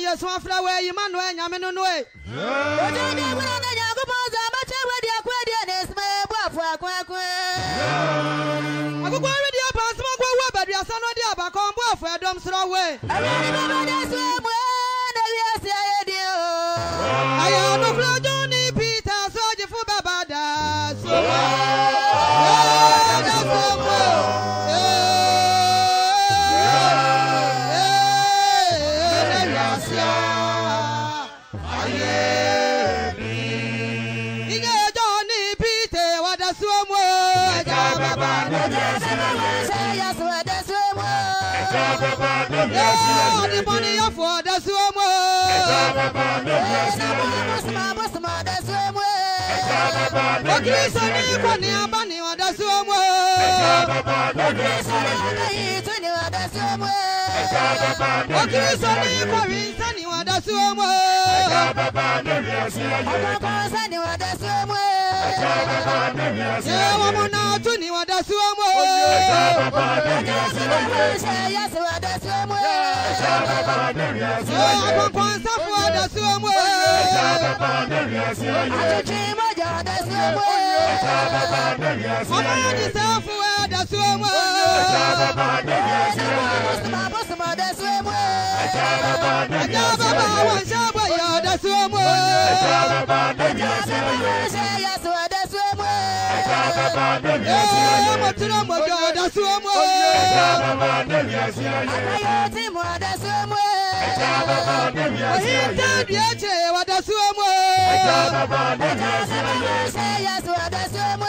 yesu afra wɔ ayi ma noɛ nyame no noe ɔdede ayé mi. iye ẹjọ́ ní ibi tẹ̀ wá dá sí ọmọ. ẹja bàbá lóde sílẹ̀ lè. ṣé ìyá sùn wá dá sí ọmọ. ẹja bàbá lóde sílẹ̀ lè. ọdún mọ́ ni yóò fọ dá sí ọmọ. ẹja bàbá lóde sílẹ̀ lè. bọ́sùmọ̀ bọ́sùmọ̀ dá sí ọmọ. ẹja bàbá lóde sílẹ̀ lè. ó bàbá lórí ẹsẹ̀ rẹ̀. ìtú ni wọ́n dá sí ọmọ ẹ̀. ó kì í sọ ní kọ̀rí sẹ́ni wọ́n dá sí ọmọ ẹ̀. bàbá lórí ẹsẹ̀ rẹ̀. ọkọ̀ sẹ́ni wọ́n dá sí ọmọ ẹ̀. ṣé wọ́n mú náà tún ni wọ́n dá sí ọmọ ẹ̀. ṣé àpapọ̀ sáfù wọ́n dá sí ọmọ ẹ̀. àtúntì mọ́jà dá sí ọmọ ẹ̀. ọmọ yẹn ti sẹ́fù desuemu. Ẹja bàbá desuemu. Bàbá sọmọ desuemu. Ẹja bàbá desuemu. Ẹja bàbá wọn ṣe bọyọ desuemu. Ẹja bàbá desuemu. Ṣé yẹsùn desuemu. Ẹja bàbá desuemu. Ẹ mọ̀ tí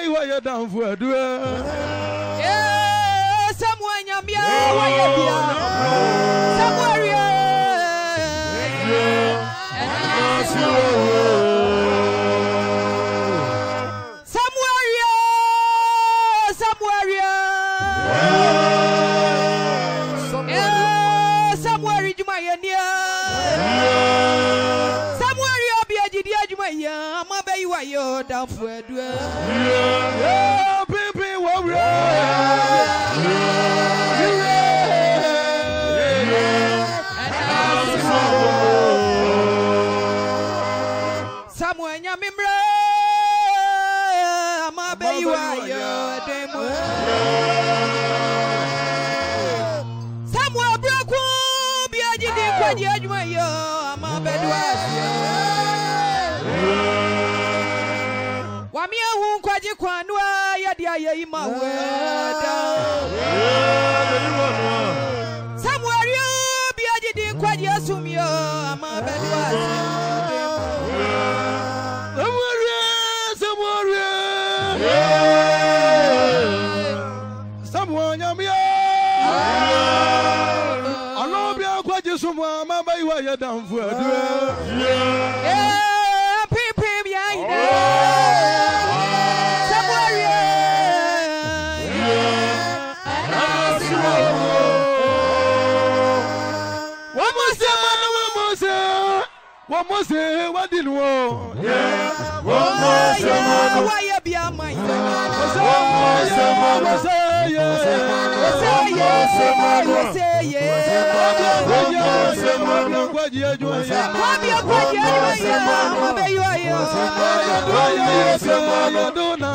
Why iwa yɛ danfo adua. Yeah. wa yo da fu edu e yo pipi wo wure Samuel Nyamimre amabe yiwa yo demu Samuel Broku bi ajidi kwadi adwuma yo amabe duwa yo Yeah. Kwame ewu nkwagye kwanu a yɛde ayɛ yi ma wɔ ɛda. Samuel yoo bi agye di nkwagye asum yoo ama bɛdi wa ase. Samuel yoo Samuel yoo. Samuel nyamia. Ɔno bi akwagye sum ama bɛyi wa yɛ danfu ɛdua. mose wadi nu o. ye wo mose manu. wa ye bi a ma ye. mose mose manu. mose ye. mose ye. mose manu. mose ye. mose manu. kwaji ejo ye. kwabi kwaji ejo ye. ọmọ bẹ yọ ye. mose manu. mose manu.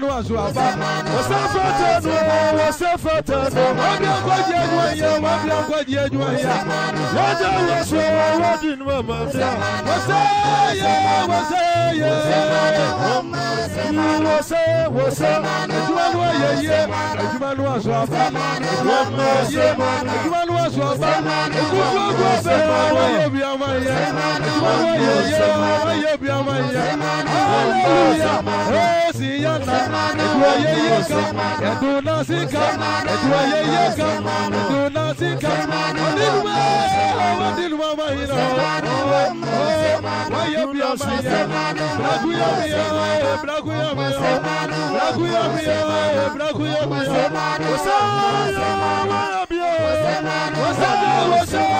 no asuafa wɔsɛ fɛtɛ no wɔsɛ fɛtɛ no wɔbi akɔgye adwuma yɛ wɔbi akɔgye adwuma yɛ wɔdze wɔsɔ wɔ wɔdi nu ma fia wɔsɛ yɛ wɔsɛ yɛ wɔsɛ wɔsɛ adwuma no yɛ yɛ adwuma no asuafa adwuma no yɛ adwuma sọ ọba òkú tó kú ọbẹ ọwọ yẹbi ọmọ yẹ ọwọ yẹyẹ ọwọ yẹbi ọmọ yẹ aleluya èsì yàtà ẹdùn ayẹyẹ kan ẹdùn náà sí kan ẹdùn ayẹyẹ kan ẹdùn náà sí kan ọdínlùmọ ọwọ ọdínlùmọ ọmọ yìí náà ọwọ ọwọ yẹbi ọmọ yẹ braku yẹbi yẹ braku yẹbi yẹ braku yẹbi yẹ braku yẹbi yẹ ọsàn.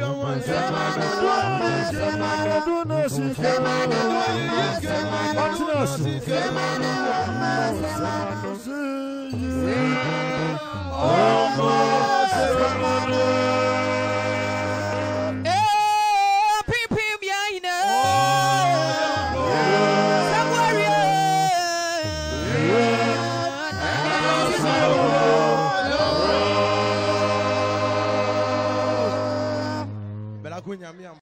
wọn. Sẹ́mánú náà sì fẹ́. Ọtí náà sì fẹ́. Sẹ́mánú sí yìí. Ọmọ sẹ́mánú.